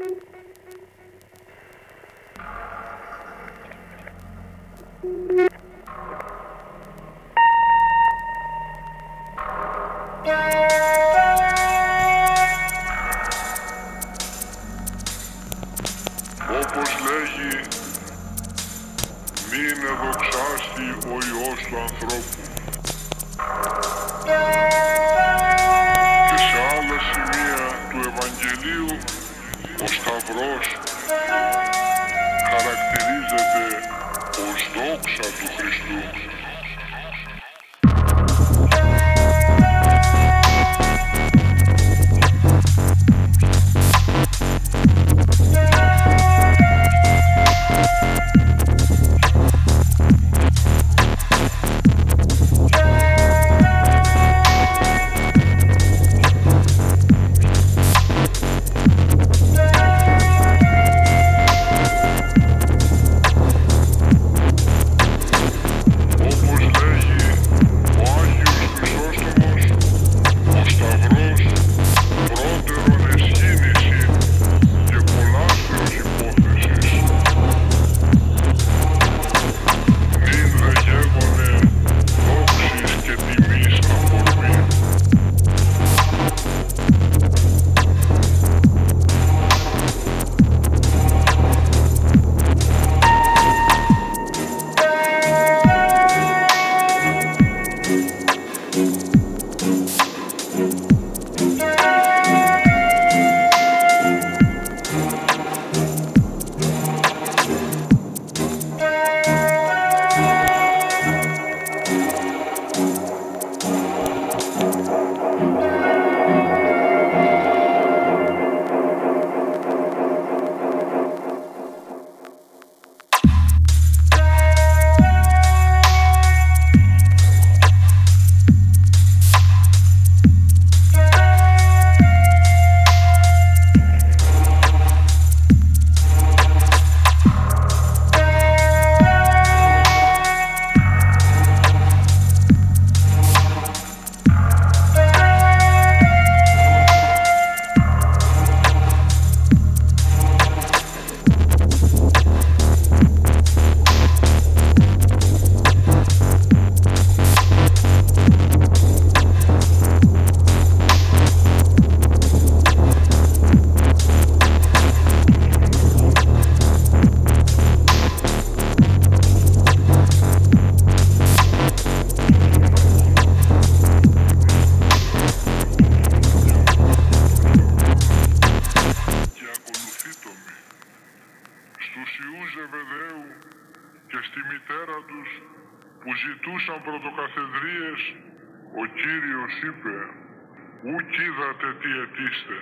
Και σε άλλα σημεία του Ευαγγελίου, ο Σταυρός χαρακτηρίζεται ως δόξα του Χριστού. Και στη μητέρα τους που ζητούσαν πρωτοκαθεδρίες, ο Κύριος είπε «Ουκ είδατε τι αιτήστε,